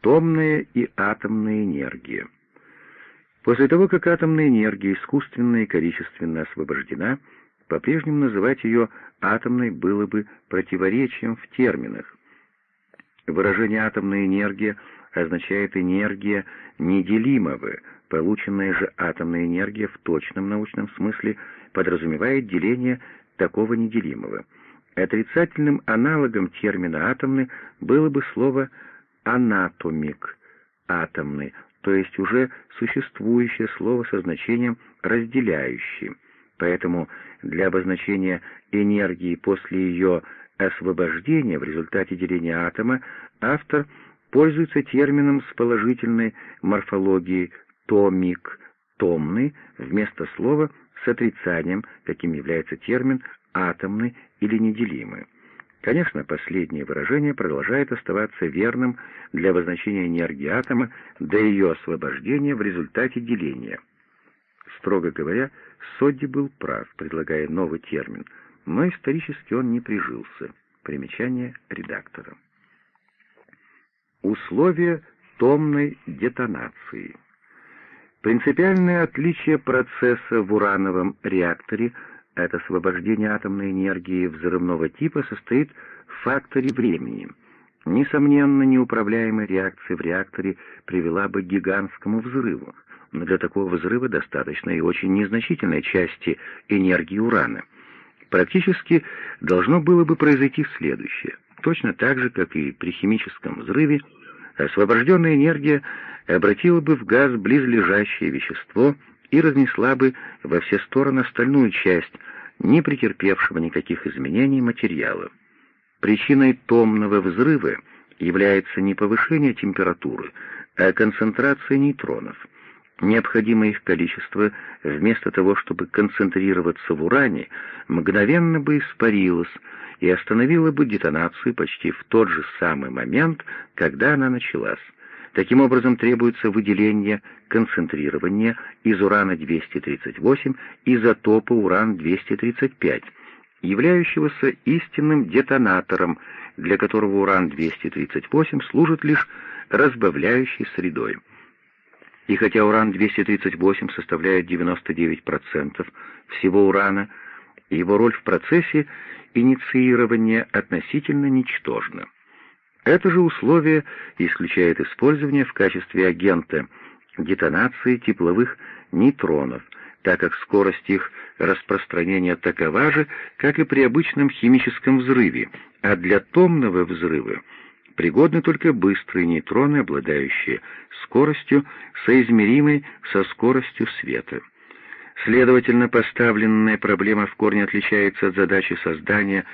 Томная и атомная энергия. После того, как атомная энергия искусственно и количественно освобождена, по-прежнему называть ее атомной было бы противоречием в терминах. Выражение «атомная энергия» означает энергия неделимого, полученная же атомная энергия в точном научном смысле подразумевает деление такого неделимого. Отрицательным аналогом термина «атомный» было бы слово «анатомик» — «атомный», то есть уже существующее слово со значением «разделяющий». Поэтому для обозначения энергии после ее освобождения в результате деления атома автор пользуется термином с положительной морфологией «томик», «томный» вместо слова с отрицанием, каким является термин «атомный» или «неделимый». Конечно, последнее выражение продолжает оставаться верным для обозначения энергии атома до ее освобождения в результате деления. Строго говоря, Содди был прав, предлагая новый термин, но исторически он не прижился. Примечание редактора. Условия томной детонации. Принципиальное отличие процесса в урановом реакторе от освобождения атомной энергии взрывного типа состоит в факторе времени. Несомненно, неуправляемая реакция в реакторе привела бы к гигантскому взрыву, но для такого взрыва достаточно и очень незначительной части энергии урана. Практически должно было бы произойти следующее. Точно так же, как и при химическом взрыве, освобожденная энергия обратила бы в газ близлежащее вещество и разнесла бы во все стороны остальную часть, не претерпевшего никаких изменений материала. Причиной томного взрыва является не повышение температуры, а концентрация нейтронов. Необходимое их количество, вместо того, чтобы концентрироваться в уране, мгновенно бы испарилось и остановило бы детонацию почти в тот же самый момент, когда она началась. Таким образом, требуется выделение концентрирования из урана-238 изотопа уран-235, являющегося истинным детонатором, для которого уран-238 служит лишь разбавляющей средой. И хотя уран-238 составляет 99% всего урана, его роль в процессе инициирования относительно ничтожна. Это же условие исключает использование в качестве агента детонации тепловых нейтронов, так как скорость их распространения такова же, как и при обычном химическом взрыве, а для томного взрыва пригодны только быстрые нейтроны, обладающие скоростью, соизмеримой со скоростью света. Следовательно, поставленная проблема в корне отличается от задачи создания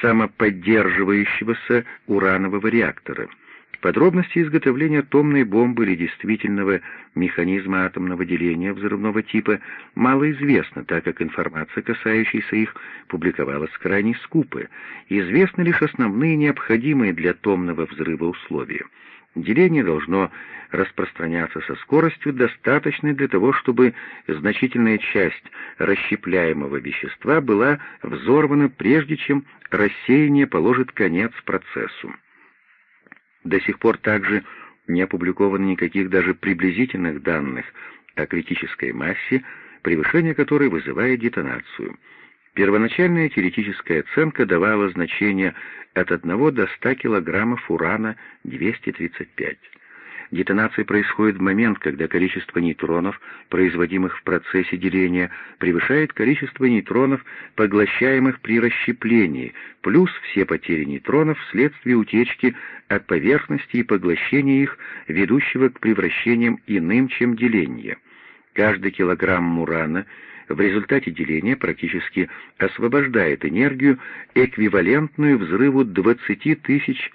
самоподдерживающегося уранового реактора. Подробности изготовления томной бомбы или действительного механизма атомного деления взрывного типа мало известно, так как информация, касающаяся их, публиковалась крайне скупо. Известны лишь основные необходимые для томного взрыва условия. Деление должно распространяться со скоростью, достаточной для того, чтобы значительная часть расщепляемого вещества была взорвана прежде, чем рассеяние положит конец процессу. До сих пор также не опубликовано никаких даже приблизительных данных о критической массе, превышение которой вызывает детонацию — Первоначальная теоретическая оценка давала значение от 1 до 100 килограммов урана-235. Детонация происходит в момент, когда количество нейтронов, производимых в процессе деления, превышает количество нейтронов, поглощаемых при расщеплении, плюс все потери нейтронов вследствие утечки от поверхности и поглощения их, ведущего к превращениям иным, чем деление. Каждый килограмм урана — в результате деления практически освобождает энергию, эквивалентную взрыву 20 тысяч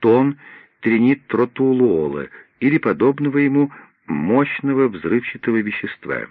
тонн тринитротулола или подобного ему мощного взрывчатого вещества.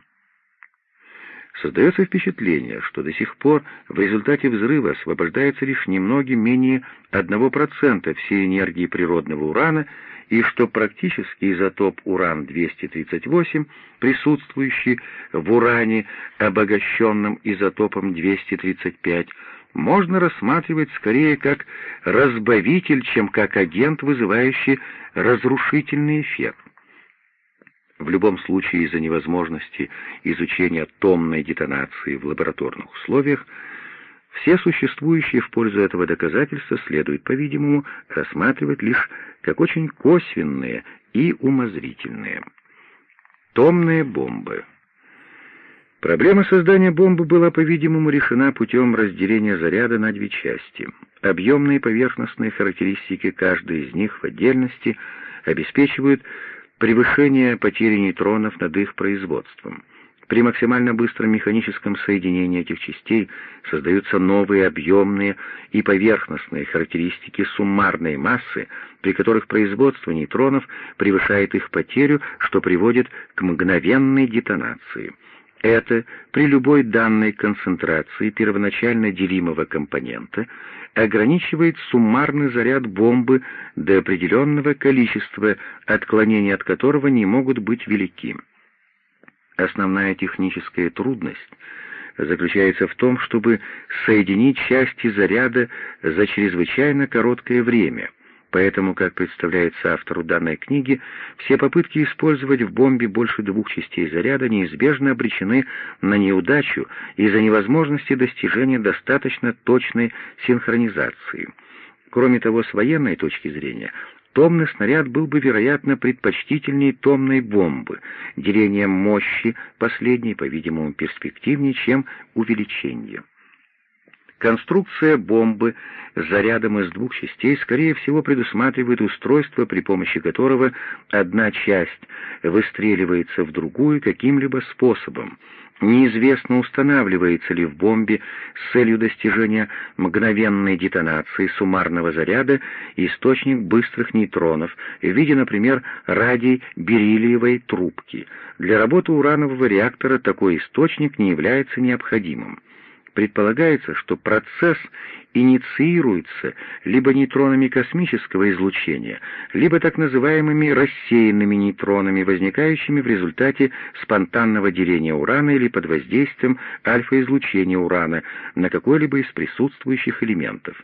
Создается впечатление, что до сих пор в результате взрыва освобождается лишь немногим менее 1% всей энергии природного урана, и что практически изотоп уран-238, присутствующий в уране, обогащенном изотопом 235, можно рассматривать скорее как разбавитель, чем как агент, вызывающий разрушительный эффект. В любом случае, из-за невозможности изучения томной детонации в лабораторных условиях, все существующие в пользу этого доказательства следует, по-видимому, рассматривать лишь как очень косвенные и умозрительные. Томные бомбы Проблема создания бомбы была, по-видимому, решена путем разделения заряда на две части. Объемные поверхностные характеристики каждой из них в отдельности обеспечивают превышение потери нейтронов над их производством. При максимально быстром механическом соединении этих частей создаются новые объемные и поверхностные характеристики суммарной массы, при которых производство нейтронов превышает их потерю, что приводит к мгновенной детонации. Это при любой данной концентрации первоначально делимого компонента ограничивает суммарный заряд бомбы до определенного количества, отклонения от которого не могут быть велики. Основная техническая трудность заключается в том, чтобы соединить части заряда за чрезвычайно короткое время — Поэтому, как представляется автору данной книги, все попытки использовать в бомбе больше двух частей заряда неизбежно обречены на неудачу из-за невозможности достижения достаточно точной синхронизации. Кроме того, с военной точки зрения, томный снаряд был бы, вероятно, предпочтительнее томной бомбы, делением мощи последней, по-видимому, перспективнее, чем увеличение. Конструкция бомбы с зарядом из двух частей, скорее всего, предусматривает устройство, при помощи которого одна часть выстреливается в другую каким-либо способом. Неизвестно, устанавливается ли в бомбе с целью достижения мгновенной детонации суммарного заряда источник быстрых нейтронов в виде, например, радий бериллиевой трубки. Для работы уранового реактора такой источник не является необходимым. Предполагается, что процесс инициируется либо нейтронами космического излучения, либо так называемыми рассеянными нейтронами, возникающими в результате спонтанного деления урана или под воздействием альфа-излучения урана на какой-либо из присутствующих элементов.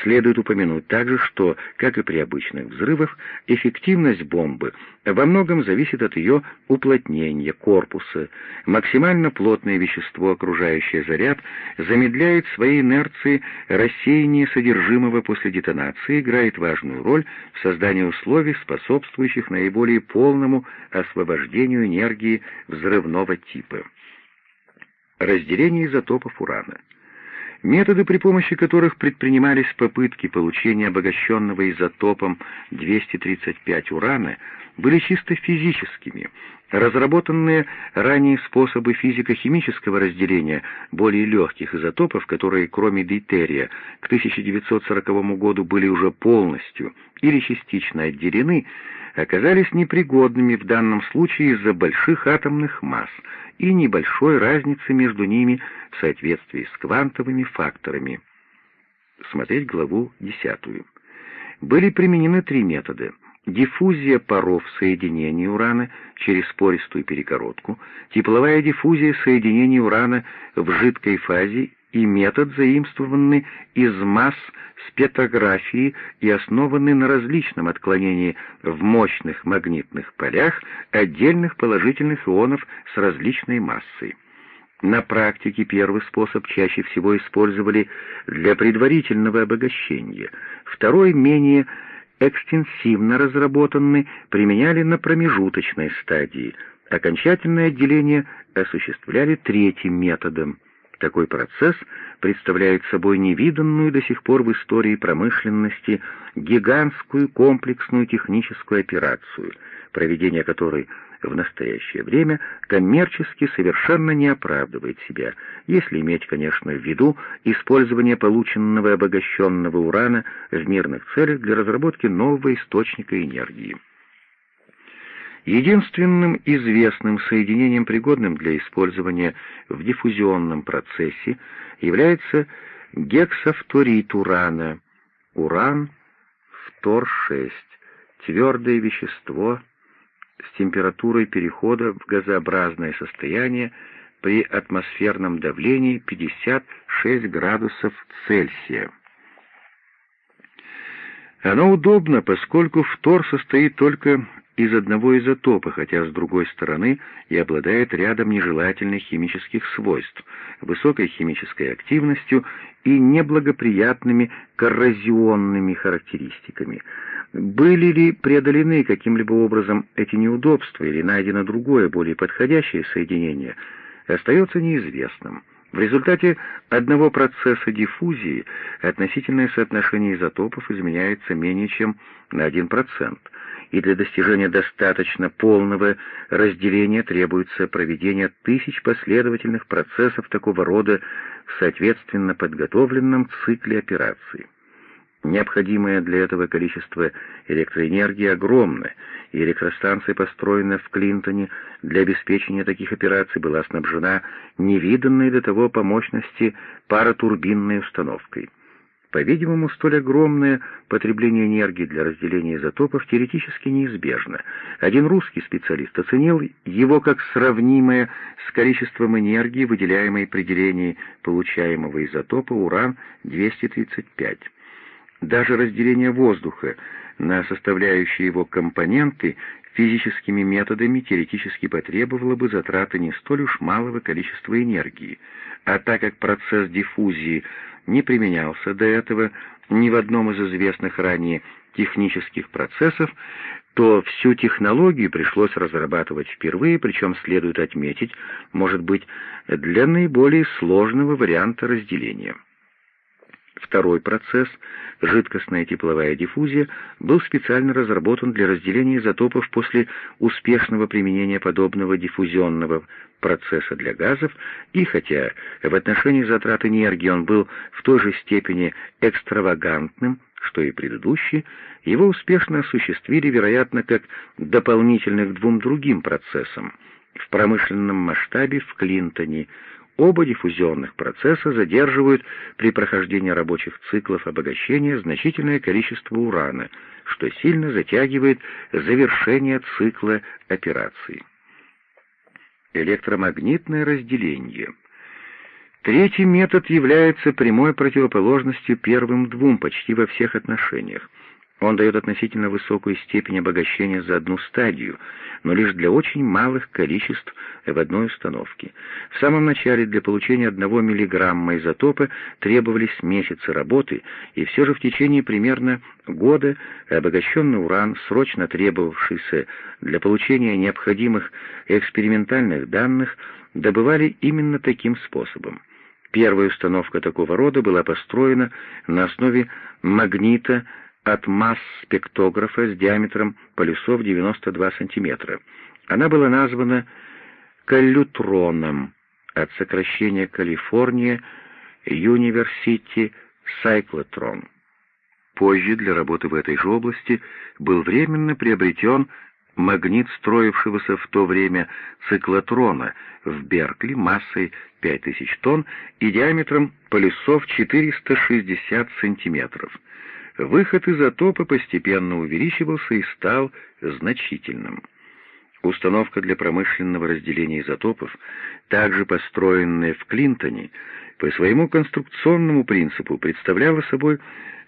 Следует упомянуть также, что, как и при обычных взрывах, эффективность бомбы во многом зависит от ее уплотнения корпуса. Максимально плотное вещество, окружающее заряд, замедляет своей инерции рассеяние содержимого после детонации, играет важную роль в создании условий, способствующих наиболее полному освобождению энергии взрывного типа. Разделение изотопов урана. Методы, при помощи которых предпринимались попытки получения обогащенного изотопом 235 урана, были чисто физическими. Разработанные ранее способы физико-химического разделения более легких изотопов, которые кроме дейтерия к 1940 году были уже полностью или частично отделены, оказались непригодными в данном случае из-за больших атомных масс и небольшой разницы между ними в соответствии с квантовыми факторами. Смотреть главу 10. Были применены три метода. Диффузия паров соединений урана через пористую перегородку, тепловая диффузия соединений урана в жидкой фазе и метод, заимствованный из масс спектрографии и основанный на различном отклонении в мощных магнитных полях отдельных положительных ионов с различной массой. На практике первый способ чаще всего использовали для предварительного обогащения, второй, менее экстенсивно разработанный, применяли на промежуточной стадии, окончательное отделение осуществляли третьим методом — такой процесс представляет собой невиданную до сих пор в истории промышленности гигантскую комплексную техническую операцию, проведение которой в настоящее время коммерчески совершенно не оправдывает себя, если иметь, конечно, в виду использование полученного обогащенного урана в мирных целях для разработки нового источника энергии. Единственным известным соединением, пригодным для использования в диффузионном процессе, является гексафторид урана, уран-фтор-6, твердое вещество с температурой перехода в газообразное состояние при атмосферном давлении 56 градусов Цельсия. Оно удобно, поскольку фтор состоит только из одного изотопа, хотя, с другой стороны, и обладает рядом нежелательных химических свойств, высокой химической активностью и неблагоприятными коррозионными характеристиками. Были ли преодолены каким-либо образом эти неудобства или найдено другое, более подходящее соединение, остается неизвестным. В результате одного процесса диффузии относительное соотношение изотопов изменяется менее чем на 1%, и для достижения достаточно полного разделения требуется проведение тысяч последовательных процессов такого рода в соответственно подготовленном цикле операций. Необходимое для этого количество электроэнергии огромно, и электростанция, построенная в Клинтоне для обеспечения таких операций, была снабжена невиданной до того по мощности паротурбинной установкой. По-видимому, столь огромное потребление энергии для разделения изотопов теоретически неизбежно. Один русский специалист оценил его как сравнимое с количеством энергии, выделяемой при делении получаемого изотопа уран-235. Даже разделение воздуха на составляющие его компоненты физическими методами теоретически потребовало бы затраты не столь уж малого количества энергии, а так как процесс диффузии не применялся до этого ни в одном из известных ранее технических процессов, то всю технологию пришлось разрабатывать впервые, причем следует отметить, может быть, для наиболее сложного варианта разделения. Второй процесс, жидкостная тепловая диффузия, был специально разработан для разделения изотопов после успешного применения подобного диффузионного процесса для газов, и хотя в отношении затрат энергии он был в той же степени экстравагантным, что и предыдущий, его успешно осуществили, вероятно, как дополнительных двум другим процессам. В промышленном масштабе в Клинтоне Оба диффузионных процесса задерживают при прохождении рабочих циклов обогащения значительное количество урана, что сильно затягивает завершение цикла операций. Электромагнитное разделение. Третий метод является прямой противоположностью первым двум почти во всех отношениях. Он дает относительно высокую степень обогащения за одну стадию, но лишь для очень малых количеств в одной установке. В самом начале для получения одного миллиграмма изотопа требовались месяцы работы, и все же в течение примерно года обогащенный уран, срочно требовавшийся для получения необходимых экспериментальных данных, добывали именно таким способом. Первая установка такого рода была построена на основе магнита от масс спектографа с диаметром полюсов 92 см. Она была названа каллютроном от сокращения Калифорния University Cyclotron. Позже для работы в этой же области был временно приобретен магнит строившегося в то время циклотрона в Беркли массой 5000 тонн и диаметром полюсов 460 сантиметров. Выход изотопа постепенно увеличивался и стал значительным. Установка для промышленного разделения изотопов, также построенная в Клинтоне, по своему конструкционному принципу представляла собой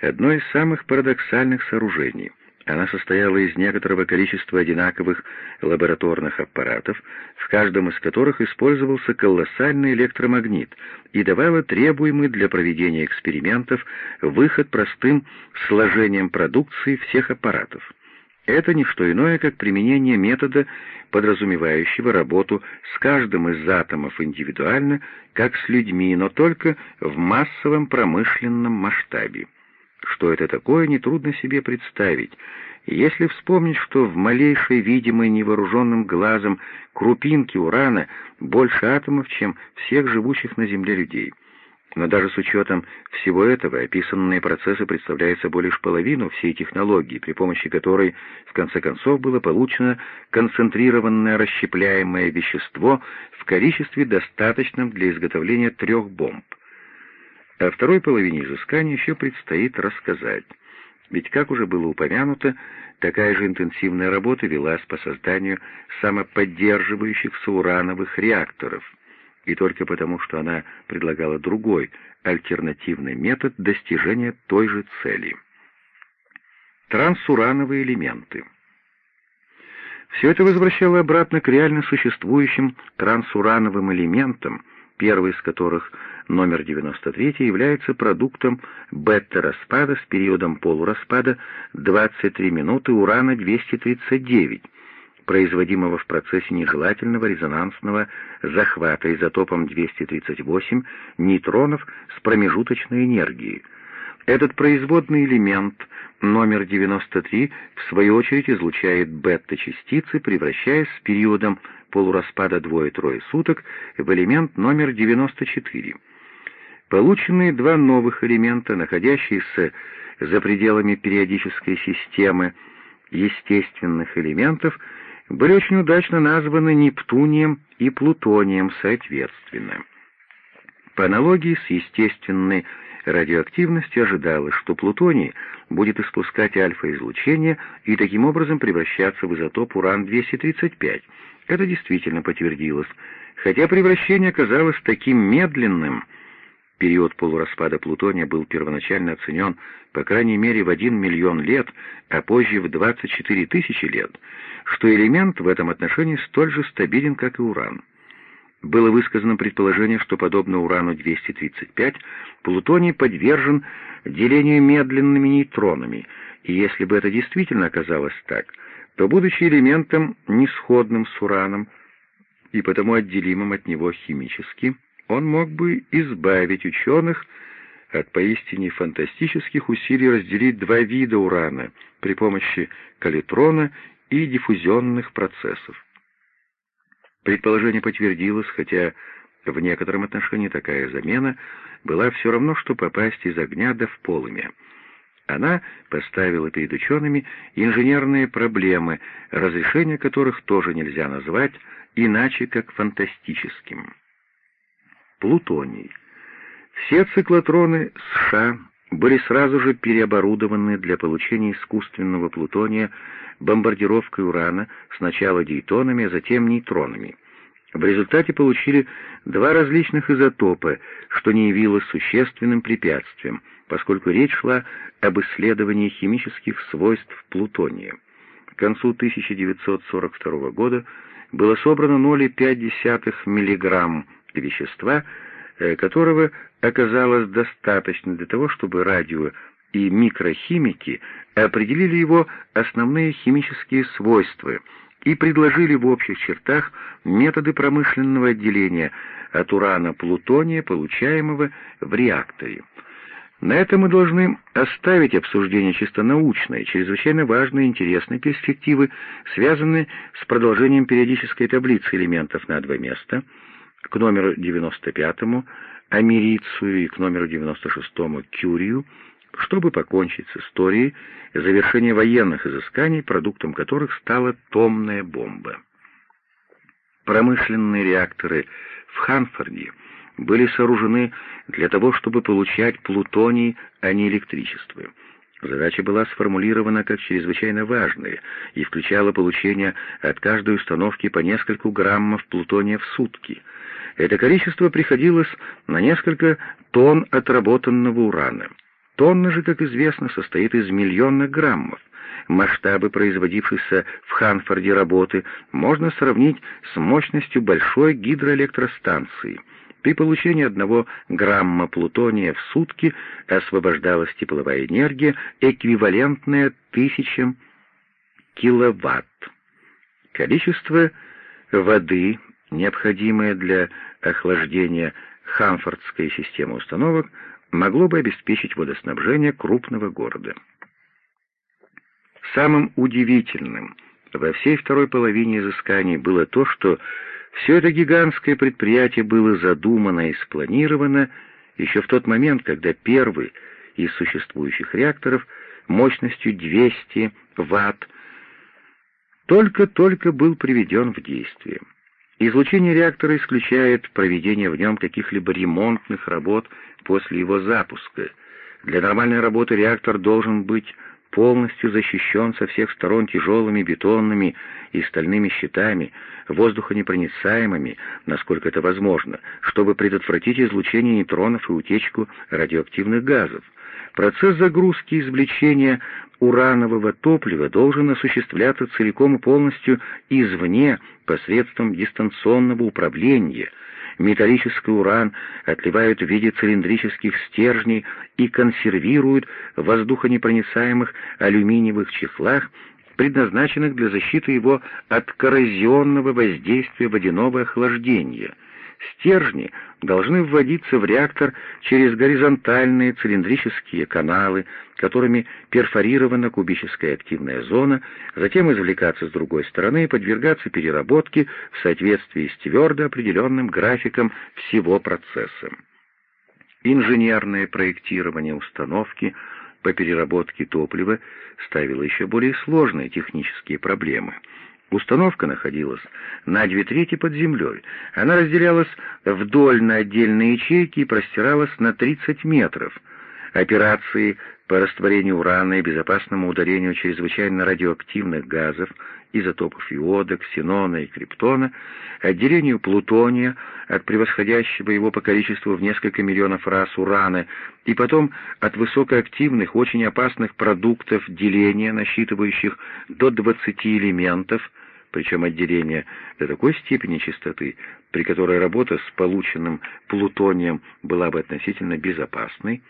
одно из самых парадоксальных сооружений — она состояла из некоторого количества одинаковых лабораторных аппаратов, в каждом из которых использовался колоссальный электромагнит и давала требуемый для проведения экспериментов выход простым сложением продукции всех аппаратов. Это не что иное, как применение метода, подразумевающего работу с каждым из атомов индивидуально, как с людьми, но только в массовом промышленном масштабе. Что это такое, нетрудно себе представить. Если вспомнить, что в малейшей видимой невооруженным глазом крупинке урана больше атомов, чем всех живущих на Земле людей. Но даже с учетом всего этого описанные процессы представляют собой лишь половину всей технологии, при помощи которой в конце концов было получено концентрированное расщепляемое вещество в количестве достаточном для изготовления трех бомб. О второй половине изыскания еще предстоит рассказать. Ведь, как уже было упомянуто, такая же интенсивная работа велась по созданию самоподдерживающихся урановых реакторов. и только потому, что она предлагала другой, альтернативный метод достижения той же цели. Трансурановые элементы. Все это возвращало обратно к реально существующим трансурановым элементам, первый из которых, номер 93, является продуктом бета-распада с периодом полураспада 23 минуты урана-239, производимого в процессе нежелательного резонансного захвата изотопом 238 нейтронов с промежуточной энергией. Этот производный элемент номер 93 в свою очередь излучает бета-частицы, превращаясь с периодом полураспада двое-трое суток в элемент номер 94. Полученные два новых элемента, находящиеся за пределами периодической системы естественных элементов, были очень удачно названы Нептунием и Плутонием соответственно. По аналогии с естественной радиоактивностью ожидалось, что плутоний будет испускать альфа-излучение и таким образом превращаться в изотоп уран-235. Это действительно подтвердилось, хотя превращение оказалось таким медленным. Период полураспада плутония был первоначально оценен по крайней мере в 1 миллион лет, а позже в 24 тысячи лет, что элемент в этом отношении столь же стабилен, как и уран. Было высказано предположение, что, подобно урану-235, плутоний подвержен делению медленными нейтронами, и если бы это действительно оказалось так, то, будучи элементом несходным с ураном и потому отделимым от него химически, он мог бы избавить ученых от поистине фантастических усилий разделить два вида урана при помощи калитрона и диффузионных процессов. Предположение подтвердилось, хотя в некотором отношении такая замена была все равно, что попасть из огня до в полымя. Она поставила перед учеными инженерные проблемы, разрешение которых тоже нельзя назвать иначе, как фантастическим. Плутоний. Все циклотроны США были сразу же переоборудованы для получения искусственного плутония бомбардировкой урана сначала дейтонами, а затем нейтронами. В результате получили два различных изотопа, что не явилось существенным препятствием, поскольку речь шла об исследовании химических свойств плутония. К концу 1942 года было собрано 0,5 мг вещества, э, которого оказалось достаточно для того, чтобы радио и микрохимики определили его основные химические свойства и предложили в общих чертах методы промышленного отделения от урана плутония, получаемого в реакторе. На этом мы должны оставить обсуждение чисто научной, чрезвычайно важной и интересной перспективы, связанные с продолжением периодической таблицы элементов на два места, к номеру 95 америцию и к номеру 96-му Кюрию, чтобы покончить с историей завершения военных изысканий, продуктом которых стала томная бомба. Промышленные реакторы в Ханфорде были сооружены для того, чтобы получать плутоний, а не электричество. Задача была сформулирована как чрезвычайно важная и включала получение от каждой установки по нескольку граммов плутония в сутки — это количество приходилось на несколько тонн отработанного урана. Тонна же, как известно, состоит из миллионных граммов. Масштабы производившейся в Ханфорде работы можно сравнить с мощностью большой гидроэлектростанции. При получении одного грамма плутония в сутки освобождалась тепловая энергия, эквивалентная тысячам киловатт. Количество воды необходимое для охлаждения Хамфордской системы установок, могло бы обеспечить водоснабжение крупного города. Самым удивительным во всей второй половине изысканий было то, что все это гигантское предприятие было задумано и спланировано еще в тот момент, когда первый из существующих реакторов мощностью 200 Вт только-только был приведен в действие. Излучение реактора исключает проведение в нем каких-либо ремонтных работ после его запуска. Для нормальной работы реактор должен быть полностью защищен со всех сторон тяжелыми бетонными и стальными щитами, воздухонепроницаемыми, насколько это возможно, чтобы предотвратить излучение нейтронов и утечку радиоактивных газов. Процесс загрузки и извлечения уранового топлива должен осуществляться целиком и полностью извне посредством дистанционного управления — металлический уран отливают в виде цилиндрических стержней и консервируют в воздухонепроницаемых алюминиевых чехлах, предназначенных для защиты его от коррозионного воздействия водяного охлаждения — Стержни должны вводиться в реактор через горизонтальные цилиндрические каналы, которыми перфорирована кубическая активная зона, затем извлекаться с другой стороны и подвергаться переработке в соответствии с твердо определенным графиком всего процесса. Инженерное проектирование установки по переработке топлива ставило еще более сложные технические проблемы — Установка находилась на две трети под землей. Она разделялась вдоль на отдельные ячейки и простиралась на 30 метров. Операции по растворению урана и безопасному ударению чрезвычайно радиоактивных газов, изотопов иода, ксенона и криптона, отделению плутония от превосходящего его по количеству в несколько миллионов раз урана и потом от высокоактивных, очень опасных продуктов деления, насчитывающих до 20 элементов, причем отделение до такой степени чистоты, при которой работа с полученным плутонием была бы относительно безопасной,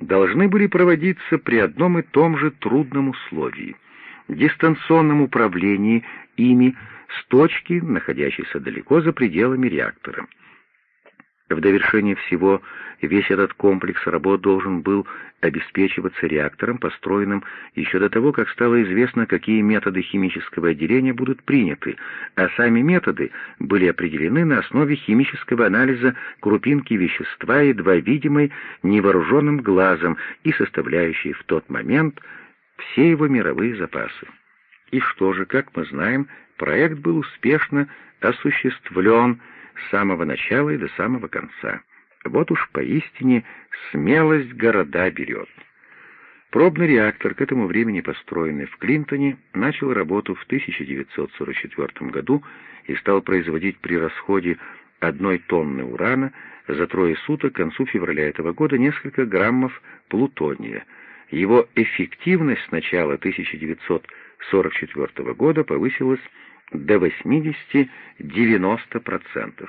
должны были проводиться при одном и том же трудном условии — дистанционном управлении ими с точки, находящейся далеко за пределами реактора. В довершение всего весь этот комплекс работ должен был обеспечиваться реактором, построенным еще до того, как стало известно, какие методы химического отделения будут приняты, а сами методы были определены на основе химического анализа крупинки вещества, едва видимой невооруженным глазом и составляющей в тот момент все его мировые запасы. И что же, как мы знаем, проект был успешно осуществлен, с самого начала и до самого конца. Вот уж поистине смелость города берет. Пробный реактор, к этому времени построенный в Клинтоне, начал работу в 1944 году и стал производить при расходе одной тонны урана за трое суток к концу февраля этого года несколько граммов плутония. Его эффективность с начала 1944 года повысилась до 80-90%.